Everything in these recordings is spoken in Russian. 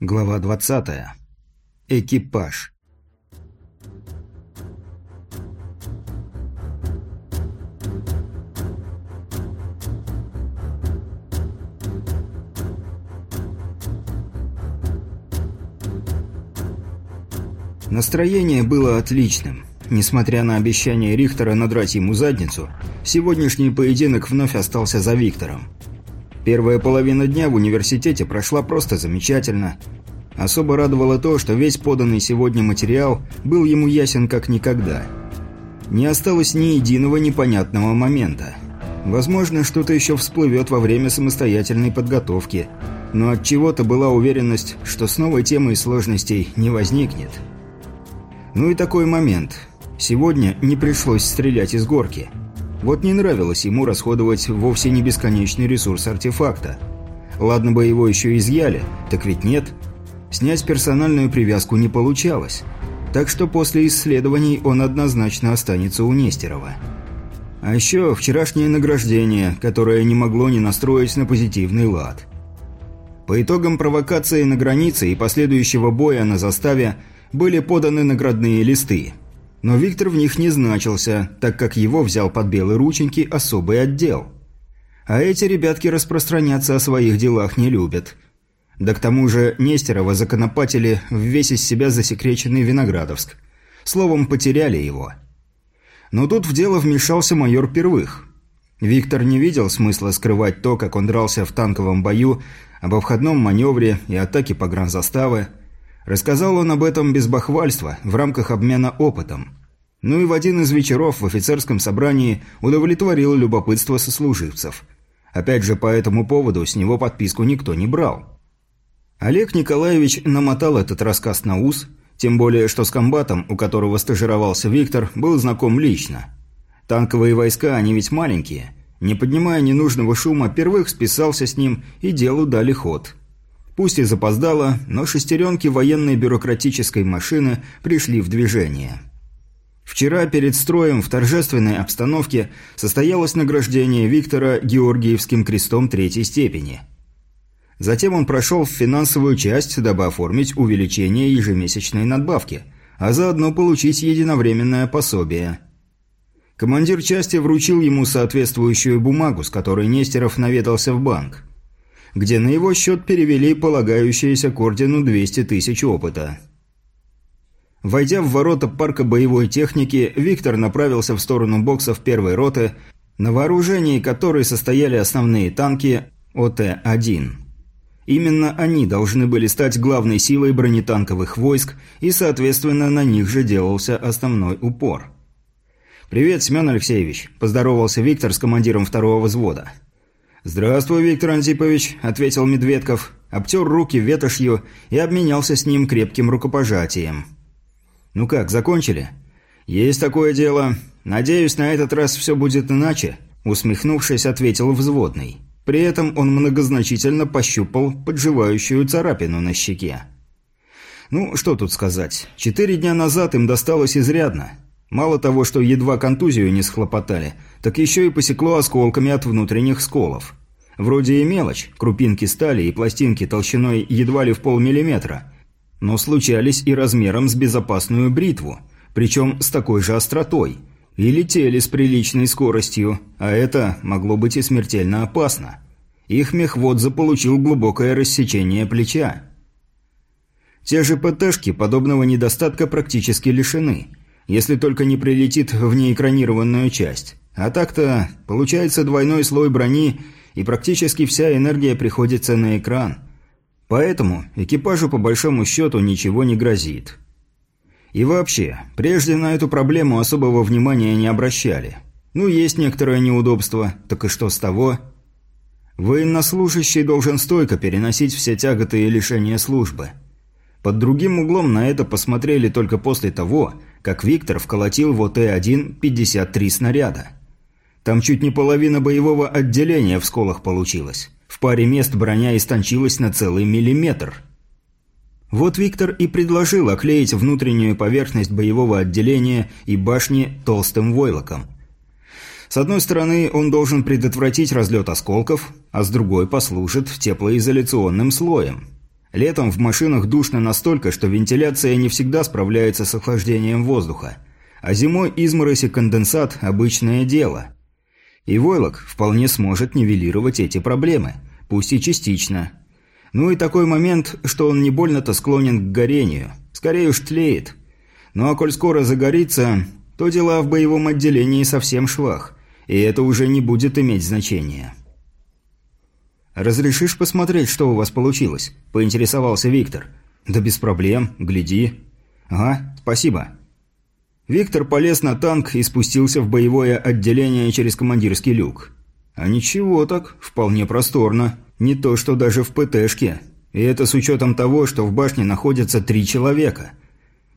Глава 20. Экипаж. Настроение было отличным. Несмотря на обещание Рихтера надрать ему задницу, сегодняшний поединок вновь остался за Виктором. Первая половина дня в университете прошла просто замечательно. Особо радовало то, что весь поданный сегодня материал был ему ясен как никогда. Не осталось ни единого непонятного момента. Возможно, что-то еще всплывет во время самостоятельной подготовки, но от чего-то была уверенность, что с новой темой сложностей не возникнет. Ну и такой момент. Сегодня не пришлось стрелять из горки – вот не нравилось ему расходовать вовсе не бесконечный ресурс артефакта. Ладно бы его еще изъяли, так ведь нет. Снять персональную привязку не получалось. Так что после исследований он однозначно останется у Нестерова. А еще вчерашнее награждение, которое не могло не настроить на позитивный лад. По итогам провокации на границе и последующего боя на заставе были поданы наградные листы – но Виктор в них не значился, так как его взял под белые рученьки особый отдел. А эти ребятки распространяться о своих делах не любят. Да к тому же Нестерова законопатили в весь из себя засекреченный Виноградовск. Словом, потеряли его. Но тут в дело вмешался майор Первых. Виктор не видел смысла скрывать то, как он дрался в танковом бою, об обходном маневре и атаке погранзаставы, Рассказал он об этом без бахвальства, в рамках обмена опытом. Ну и в один из вечеров в офицерском собрании удовлетворил любопытство сослуживцев. Опять же, по этому поводу с него подписку никто не брал. Олег Николаевич намотал этот рассказ на ус, тем более, что с комбатом, у которого стажировался Виктор, был знаком лично. Танковые войска, они ведь маленькие. Не поднимая ненужного шума, первых списался с ним и делу дали ход – Пусть и запоздало, но шестеренки военной бюрократической машины пришли в движение. Вчера перед строем в торжественной обстановке состоялось награждение Виктора Георгиевским крестом третьей степени. Затем он прошел в финансовую часть, дабы оформить увеличение ежемесячной надбавки, а заодно получить единовременное пособие. Командир части вручил ему соответствующую бумагу, с которой Нестеров наведался в банк где на его счет перевели полагающиеся к ордену 200 тысяч опыта. Войдя в ворота парка боевой техники, Виктор направился в сторону боксов первой роты, на вооружении которой состояли основные танки ОТ-1. Именно они должны были стать главной силой бронетанковых войск, и, соответственно, на них же делался основной упор. «Привет, Семен Алексеевич», – поздоровался Виктор с командиром второго взвода. «Здравствуй, Виктор Антипович», – ответил Медведков, обтер руки ветошью и обменялся с ним крепким рукопожатием. «Ну как, закончили?» «Есть такое дело. Надеюсь, на этот раз все будет иначе», – усмехнувшись, ответил взводный. При этом он многозначительно пощупал подживающую царапину на щеке. Ну, что тут сказать. Четыре дня назад им досталось изрядно. Мало того, что едва контузию не схлопотали, так еще и посекло осколками от внутренних сколов. Вроде и мелочь, крупинки стали и пластинки толщиной едва ли в полмиллиметра, но случались и размером с безопасную бритву, причем с такой же остротой, и летели с приличной скоростью, а это могло быть и смертельно опасно. Их мехвод заполучил глубокое рассечение плеча. Те же ПТшки подобного недостатка практически лишены – если только не прилетит в неэкранированную часть. А так-то получается двойной слой брони, и практически вся энергия приходится на экран. Поэтому экипажу по большому счету ничего не грозит. И вообще, прежде на эту проблему особого внимания не обращали. Ну, есть некоторое неудобство, так и что с того? Военнослужащий должен стойко переносить все тяготы и лишения службы. Под другим углом на это посмотрели только после того, как Виктор вколотил в ОТ-1 53 снаряда. Там чуть не половина боевого отделения в сколах получилось. В паре мест броня истончилась на целый миллиметр. Вот Виктор и предложил оклеить внутреннюю поверхность боевого отделения и башни толстым войлоком. С одной стороны, он должен предотвратить разлет осколков, а с другой послужит теплоизоляционным слоем – Летом в машинах душно настолько, что вентиляция не всегда справляется с охлаждением воздуха. А зимой изморозь и конденсат – обычное дело. И войлок вполне сможет нивелировать эти проблемы, пусть и частично. Ну и такой момент, что он не больно-то склонен к горению. Скорее уж тлеет. Ну а коль скоро загорится, то дела в боевом отделении совсем швах. И это уже не будет иметь значения. «Разрешишь посмотреть, что у вас получилось?» – поинтересовался Виктор. «Да без проблем, гляди». «Ага, спасибо». Виктор полез на танк и спустился в боевое отделение через командирский люк. А ничего так, вполне просторно. Не то, что даже в ПТшке. И это с учетом того, что в башне находятся три человека.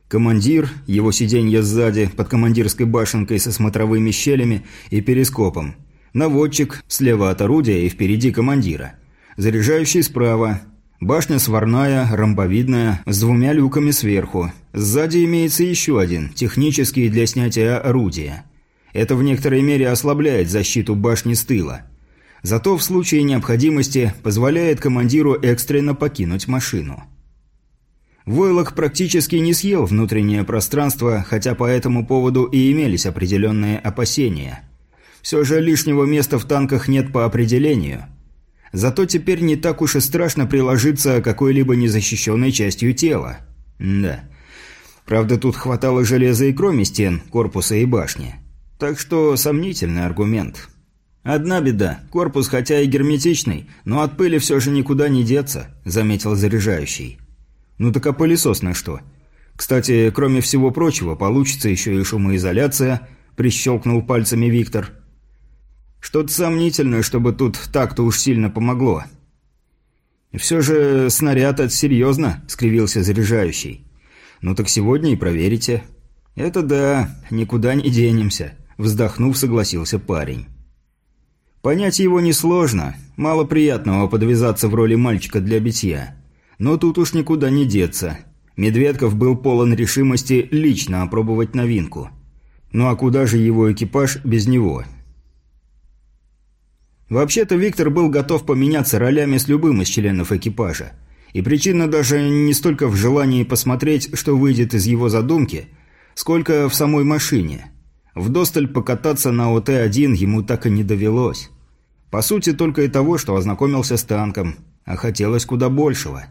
Командир, его сиденье сзади, под командирской башенкой со смотровыми щелями и перископом – Наводчик слева от орудия и впереди командира. Заряжающий справа. Башня сварная, ромбовидная, с двумя люками сверху. Сзади имеется еще один, технический для снятия орудия. Это в некоторой мере ослабляет защиту башни с тыла. Зато в случае необходимости позволяет командиру экстренно покинуть машину. Войлок практически не съел внутреннее пространство, хотя по этому поводу и имелись определенные опасения – все же лишнего места в танках нет по определению. Зато теперь не так уж и страшно приложиться какой-либо незащищенной частью тела. Да. Правда, тут хватало железа и кроме стен, корпуса и башни. Так что сомнительный аргумент. «Одна беда. Корпус хотя и герметичный, но от пыли все же никуда не деться», – заметил заряжающий. «Ну так а пылесос на что? Кстати, кроме всего прочего, получится еще и шумоизоляция», – прищелкнул пальцами Виктор. Что-то сомнительное, чтобы тут так-то уж сильно помогло. «Все же снаряд это серьезно», — скривился заряжающий. «Ну так сегодня и проверите». «Это да, никуда не денемся», — вздохнув, согласился парень. Понять его несложно, мало приятного подвязаться в роли мальчика для битья. Но тут уж никуда не деться. Медведков был полон решимости лично опробовать новинку. Ну а куда же его экипаж без него? Вообще-то Виктор был готов поменяться ролями с любым из членов экипажа. И причина даже не столько в желании посмотреть, что выйдет из его задумки, сколько в самой машине. Вдосталь покататься на ОТ-1 ему так и не довелось. По сути, только и того, что ознакомился с танком, а хотелось куда большего.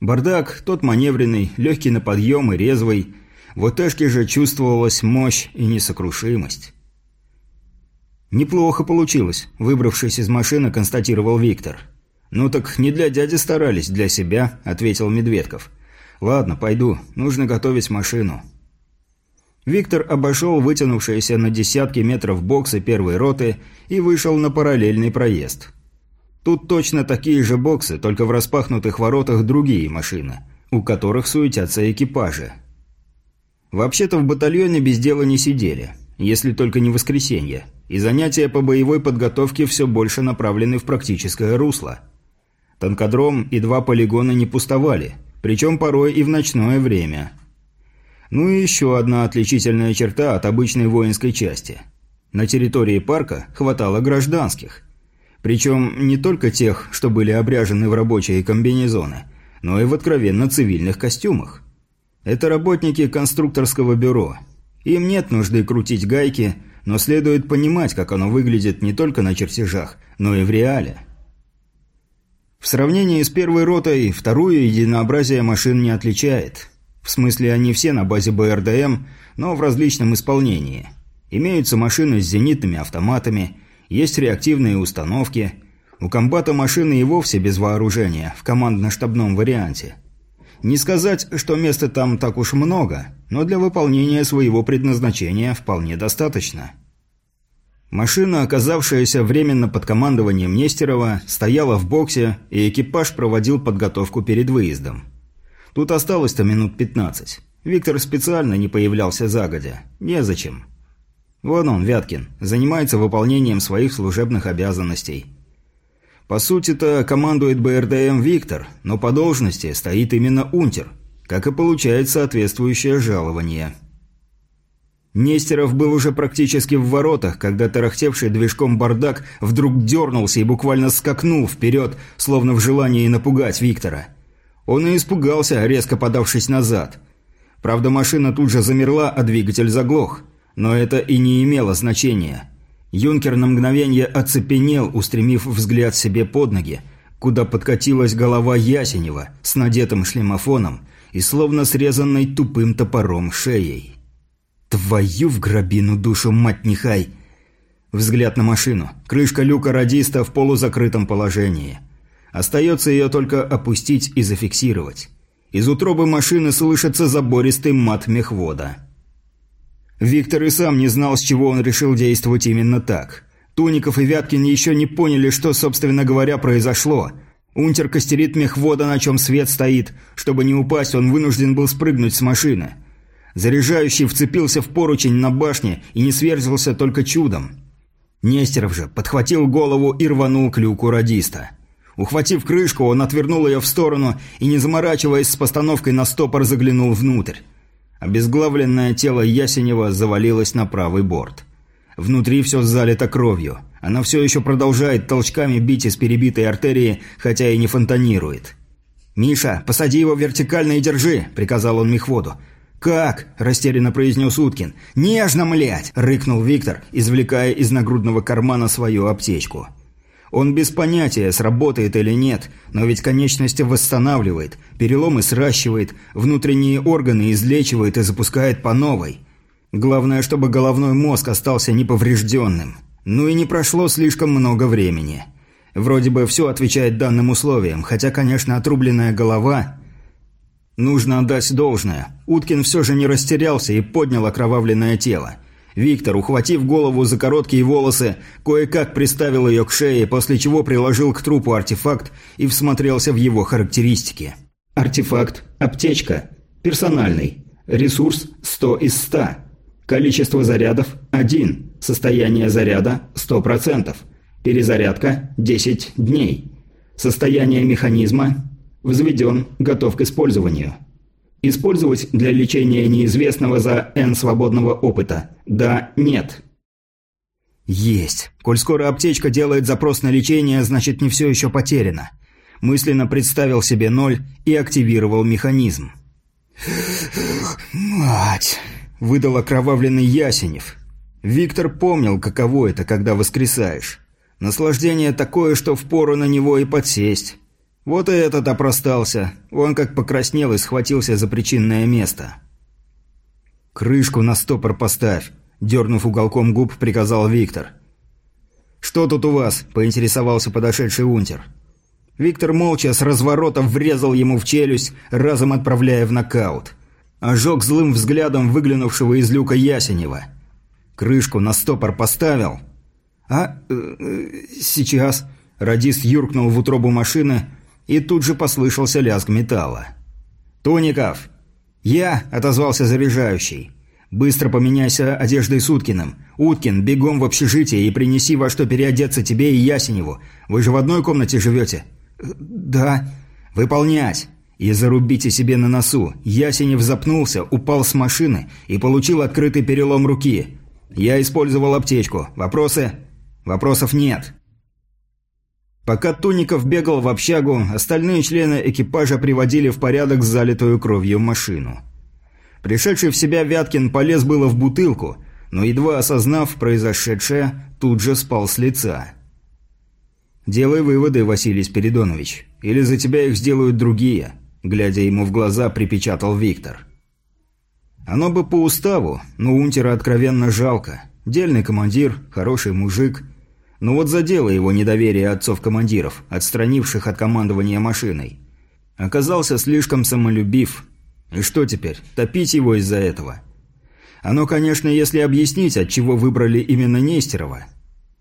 Бардак, тот маневренный, легкий на подъем и резвый. В ОТшке же чувствовалась мощь и несокрушимость. «Неплохо получилось», – выбравшись из машины, констатировал Виктор. «Ну так не для дяди старались, для себя», – ответил Медведков. «Ладно, пойду. Нужно готовить машину». Виктор обошел вытянувшиеся на десятки метров боксы первой роты и вышел на параллельный проезд. Тут точно такие же боксы, только в распахнутых воротах другие машины, у которых суетятся экипажи. Вообще-то в батальоне без дела не сидели, если только не воскресенье и занятия по боевой подготовке все больше направлены в практическое русло. Танкодром и два полигона не пустовали, причем порой и в ночное время. Ну и еще одна отличительная черта от обычной воинской части. На территории парка хватало гражданских. Причем не только тех, что были обряжены в рабочие комбинезоны, но и в откровенно цивильных костюмах. Это работники конструкторского бюро. Им нет нужды крутить гайки – но следует понимать, как оно выглядит не только на чертежах, но и в реале. В сравнении с первой ротой, вторую единообразие машин не отличает. В смысле, они все на базе БРДМ, но в различном исполнении. Имеются машины с зенитными автоматами, есть реактивные установки. У комбата машины и вовсе без вооружения, в командно-штабном варианте. Не сказать, что места там так уж много, но для выполнения своего предназначения вполне достаточно. Машина, оказавшаяся временно под командованием Нестерова, стояла в боксе, и экипаж проводил подготовку перед выездом. Тут осталось-то минут 15. Виктор специально не появлялся загодя. Незачем. Вон он, Вяткин, занимается выполнением своих служебных обязанностей. По сути-то командует БРДМ Виктор, но по должности стоит именно унтер, как и получает соответствующее жалование. Нестеров был уже практически в воротах, когда тарахтевший движком бардак вдруг дернулся и буквально скакнул вперед, словно в желании напугать Виктора. Он и испугался, резко подавшись назад. Правда, машина тут же замерла, а двигатель заглох. Но это и не имело значения. Юнкер на мгновение оцепенел, устремив взгляд себе под ноги, куда подкатилась голова Ясенева с надетым шлемофоном и словно срезанной тупым топором шеей. «Твою в гробину душу, мать нехай!» Взгляд на машину. Крышка люка радиста в полузакрытом положении. Остается ее только опустить и зафиксировать. Из утробы машины слышится забористый мат мехвода. Виктор и сам не знал, с чего он решил действовать именно так. Туников и Вяткин еще не поняли, что, собственно говоря, произошло. Унтер костерит мехвода, на чем свет стоит. Чтобы не упасть, он вынужден был спрыгнуть с машины. Заряжающий вцепился в поручень на башне и не сверзился только чудом. Нестеров же подхватил голову и рванул к люку радиста. Ухватив крышку, он отвернул ее в сторону и, не заморачиваясь с постановкой на стопор, заглянул внутрь. Обезглавленное тело Ясенева завалилось на правый борт. Внутри все залито кровью. Она все еще продолжает толчками бить из перебитой артерии, хотя и не фонтанирует. «Миша, посади его вертикально и держи», – приказал он мехводу. «Как?» – растерянно произнес Уткин. «Нежно, млять!» – рыкнул Виктор, извлекая из нагрудного кармана свою аптечку. Он без понятия, сработает или нет, но ведь конечности восстанавливает, переломы сращивает, внутренние органы излечивает и запускает по новой. Главное, чтобы головной мозг остался неповрежденным. Ну и не прошло слишком много времени. Вроде бы все отвечает данным условиям, хотя, конечно, отрубленная голова... Нужно отдать должное. Уткин все же не растерялся и поднял окровавленное тело. Виктор, ухватив голову за короткие волосы, кое-как приставил ее к шее, после чего приложил к трупу артефакт и всмотрелся в его характеристики. Артефакт «Аптечка». Персональный. Ресурс 100 из 100. Количество зарядов – 1. Состояние заряда – 100%. Перезарядка – 10 дней. Состояние механизма – взведен, готов к использованию. Использовать для лечения неизвестного за N свободного опыта? Да, нет. Есть. Коль скоро аптечка делает запрос на лечение, значит не все еще потеряно. Мысленно представил себе ноль и активировал механизм. «Мать!» – выдал окровавленный Ясенев. Виктор помнил, каково это, когда воскресаешь. Наслаждение такое, что впору на него и подсесть. Вот и этот опростался. Он как покраснел и схватился за причинное место. «Крышку на стопор поставь», – дернув уголком губ, приказал Виктор. «Что тут у вас?» – поинтересовался подошедший унтер. Виктор молча с разворота врезал ему в челюсть, разом отправляя в нокаут. Ожег злым взглядом выглянувшего из люка Ясенева. Крышку на стопор поставил. «А... Э, э, сейчас...» Радист юркнул в утробу машины, и тут же послышался лязг металла. «Туников!» «Я!» – отозвался заряжающий. «Быстро поменяйся одеждой с Уткиным. Уткин, бегом в общежитие и принеси во что переодеться тебе и Ясеневу. Вы же в одной комнате живете?» «Да». «Выполнять!» «И зарубите себе на носу. Ясенев запнулся, упал с машины и получил открытый перелом руки. Я использовал аптечку. Вопросы?» «Вопросов нет». Пока Туников бегал в общагу, остальные члены экипажа приводили в порядок залитую кровью машину. Пришедший в себя Вяткин полез было в бутылку, но едва осознав произошедшее, тут же спал с лица. «Делай выводы, Василий Спиридонович, или за тебя их сделают другие», глядя ему в глаза, припечатал Виктор. Оно бы по уставу, но Унтера откровенно жалко. Дельный командир, хороший мужик – но вот задело его недоверие отцов-командиров, отстранивших от командования машиной. Оказался слишком самолюбив. И что теперь, топить его из-за этого? Оно, конечно, если объяснить, от чего выбрали именно Нестерова.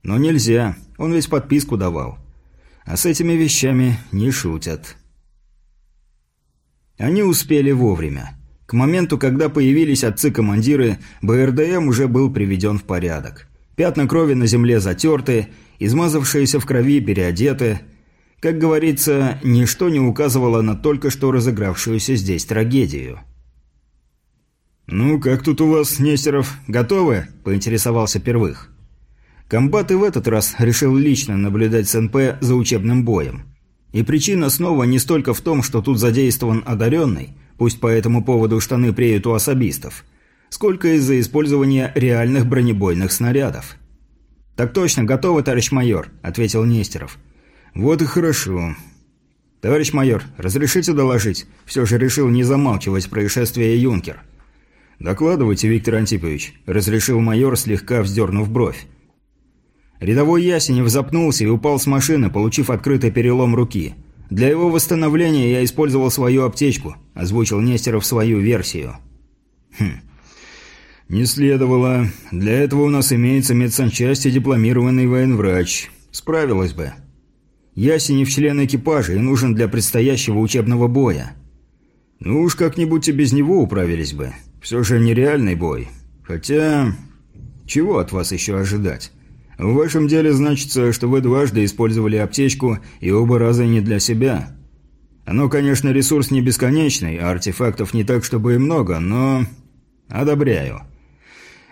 Но нельзя, он ведь подписку давал. А с этими вещами не шутят. Они успели вовремя. К моменту, когда появились отцы-командиры, БРДМ уже был приведен в порядок. Пятна крови на земле затерты, измазавшиеся в крови переодеты. Как говорится, ничто не указывало на только что разыгравшуюся здесь трагедию. «Ну, как тут у вас, Нестеров, готовы?» – поинтересовался первых. Комбат и в этот раз решил лично наблюдать с НП за учебным боем. И причина снова не столько в том, что тут задействован одаренный, пусть по этому поводу штаны преют у особистов, сколько из-за использования реальных бронебойных снарядов. «Так точно, готовы, товарищ майор», – ответил Нестеров. «Вот и хорошо. Товарищ майор, разрешите доложить?» Все же решил не замалчивать происшествие юнкер. «Докладывайте, Виктор Антипович», – разрешил майор, слегка вздернув бровь. Рядовой Ясенев запнулся и упал с машины, получив открытый перелом руки. «Для его восстановления я использовал свою аптечку», – озвучил Нестеров свою версию. «Хм, «Не следовало. Для этого у нас имеется медсанчасть и дипломированный военврач. Справилась бы. Ясенев член экипажа и нужен для предстоящего учебного боя. Ну уж как-нибудь и без него управились бы. Все же нереальный бой. Хотя... Чего от вас еще ожидать? В вашем деле значится, что вы дважды использовали аптечку и оба раза не для себя. Оно, конечно, ресурс не бесконечный, а артефактов не так, чтобы и много, но... Одобряю.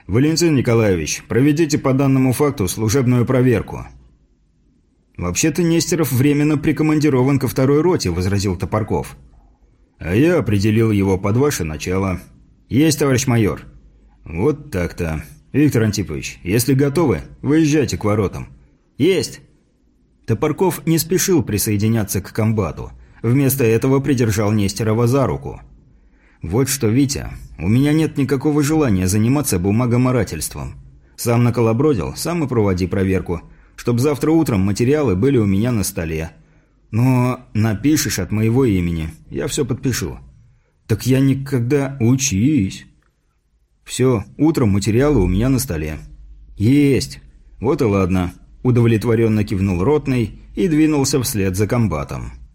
«Валентин Николаевич, проведите по данному факту служебную проверку». «Вообще-то Нестеров временно прикомандирован ко второй роте», – возразил Топорков. «А я определил его под ваше начало». «Есть, товарищ майор». «Вот так-то. Виктор Антипович, если готовы, выезжайте к воротам». «Есть». Топорков не спешил присоединяться к комбату. Вместо этого придержал Нестерова за руку. «Вот что, Витя, у меня нет никакого желания заниматься бумагоморательством. Сам наколобродил, сам и проводи проверку, чтобы завтра утром материалы были у меня на столе. Но напишешь от моего имени, я все подпишу». «Так я никогда... Учись!» «Все, утром материалы у меня на столе». «Есть!» «Вот и ладно», – удовлетворенно кивнул Ротный и двинулся вслед за комбатом.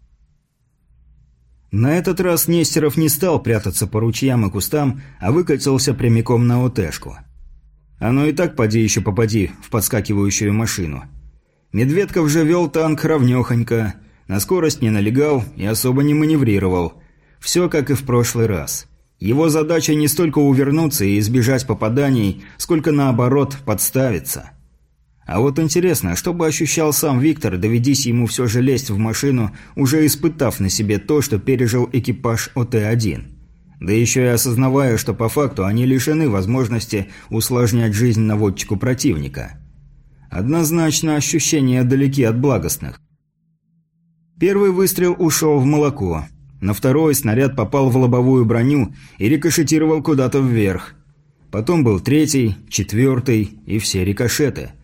На этот раз Нестеров не стал прятаться по ручьям и кустам, а выкатился прямиком на ОТшку. Оно и так поди еще попади в подскакивающую машину. Медведков же вел танк ровнехонько, на скорость не налегал и особо не маневрировал. Все как и в прошлый раз. Его задача не столько увернуться и избежать попаданий, сколько наоборот подставиться – а вот интересно, что бы ощущал сам Виктор, доведись ему все же лезть в машину, уже испытав на себе то, что пережил экипаж ОТ-1. Да еще и осознавая, что по факту они лишены возможности усложнять жизнь наводчику противника. Однозначно ощущения далеки от благостных. Первый выстрел ушел в молоко. На второй снаряд попал в лобовую броню и рикошетировал куда-то вверх. Потом был третий, четвертый и все рикошеты –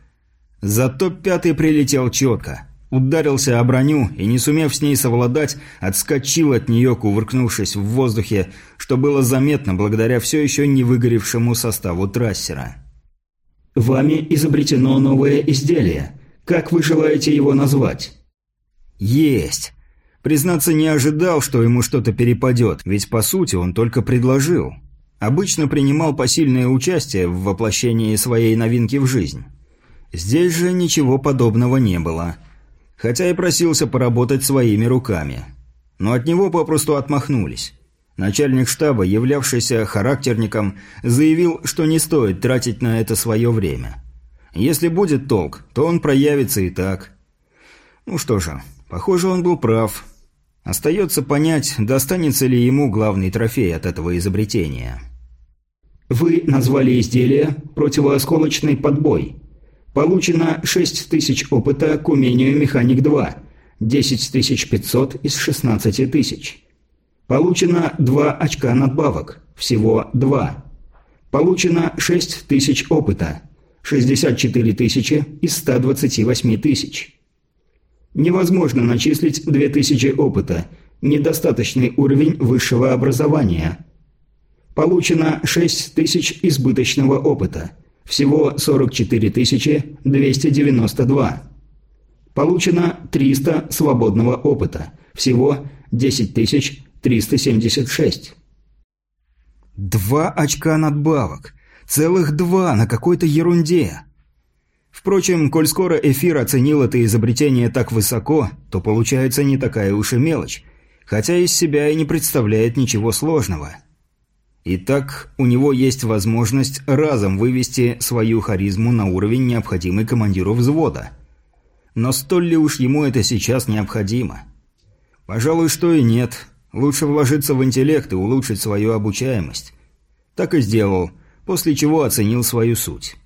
Зато пятый прилетел четко. Ударился о броню и, не сумев с ней совладать, отскочил от нее, кувыркнувшись в воздухе, что было заметно благодаря все еще не выгоревшему составу трассера. «Вами изобретено новое изделие. Как вы желаете его назвать?» «Есть!» Признаться, не ожидал, что ему что-то перепадет, ведь по сути он только предложил. Обычно принимал посильное участие в воплощении своей новинки в жизнь. Здесь же ничего подобного не было. Хотя и просился поработать своими руками. Но от него попросту отмахнулись. Начальник штаба, являвшийся характерником, заявил, что не стоит тратить на это свое время. Если будет толк, то он проявится и так. Ну что же, похоже, он был прав. Остается понять, достанется ли ему главный трофей от этого изобретения. «Вы назвали изделие «противоосколочный подбой». Получено 6000 опыта к умению «Механик-2», 10500 из 16 тысяч. Получено 2 очка надбавок, всего 2. Получено 6000 опыта, 64 тысячи из 128 тысяч. Невозможно начислить 2000 опыта, недостаточный уровень высшего образования. Получено 6000 избыточного опыта – всего 44 292. Получено 300 свободного опыта. Всего 10 376. Два очка надбавок. Целых два на какой-то ерунде. Впрочем, коль скоро эфир оценил это изобретение так высоко, то получается не такая уж и мелочь, хотя из себя и не представляет ничего сложного. Итак, у него есть возможность разом вывести свою харизму на уровень, необходимый командиру взвода. Но столь ли уж ему это сейчас необходимо? Пожалуй, что и нет. Лучше вложиться в интеллект и улучшить свою обучаемость. Так и сделал, после чего оценил свою суть.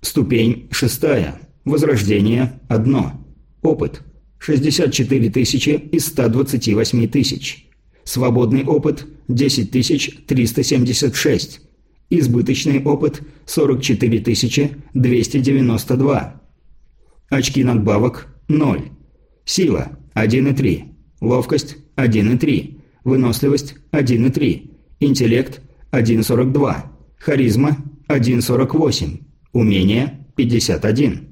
Ступень шестая. Возрождение – одно. Опыт – 64 тысячи из 128 тысяч. Свободный опыт – 10 376. Избыточный опыт – 44 292. Очки надбавок – 0. Сила – 1,3. Ловкость – 1,3. Выносливость – 1,3. Интеллект – 1,42. Харизма – 1,48. Умение – 51.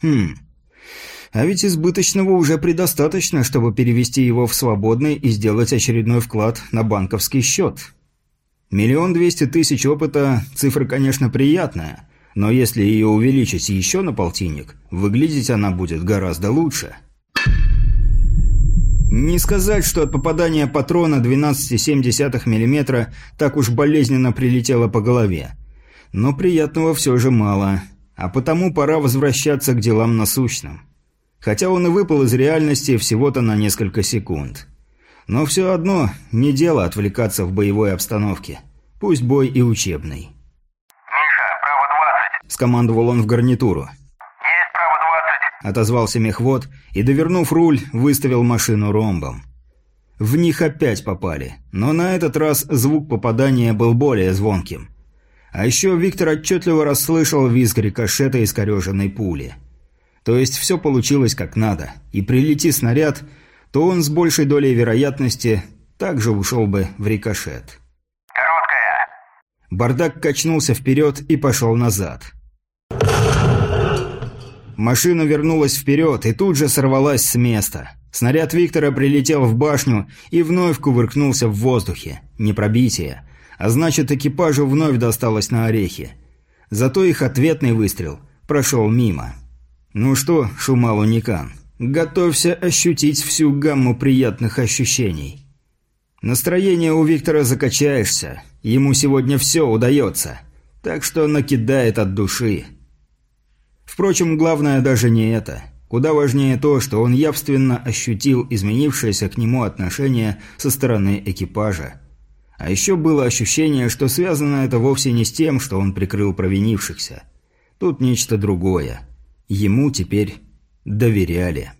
Хм. А ведь избыточного уже предостаточно, чтобы перевести его в свободный и сделать очередной вклад на банковский счет. Миллион двести тысяч опыта – цифра, конечно, приятная, но если ее увеличить еще на полтинник, выглядеть она будет гораздо лучше. Не сказать, что от попадания патрона 12,7 мм так уж болезненно прилетело по голове. Но приятного все же мало – а потому пора возвращаться к делам насущным. Хотя он и выпал из реальности всего-то на несколько секунд. Но все одно не дело отвлекаться в боевой обстановке. Пусть бой и учебный. «Миша, право 20!» – скомандовал он в гарнитуру. «Есть право 20!» – отозвался мехвод и, довернув руль, выставил машину ромбом. В них опять попали, но на этот раз звук попадания был более звонким – а еще Виктор отчетливо расслышал визг рикошета искореженной пули. То есть все получилось как надо, и прилети снаряд, то он с большей долей вероятности также ушел бы в рикошет. «Короткая!» Бардак качнулся вперед и пошел назад. Машина вернулась вперед и тут же сорвалась с места. Снаряд Виктора прилетел в башню и вновь кувыркнулся в воздухе. Не пробитие, а значит, экипажу вновь досталось на орехи. Зато их ответный выстрел прошел мимо. Ну что, Шумалу Никан, готовься ощутить всю гамму приятных ощущений. Настроение у Виктора закачаешься, ему сегодня все удается, так что накидает от души. Впрочем, главное даже не это. Куда важнее то, что он явственно ощутил изменившееся к нему отношение со стороны экипажа. А еще было ощущение, что связано это вовсе не с тем, что он прикрыл провинившихся. Тут нечто другое. Ему теперь доверяли.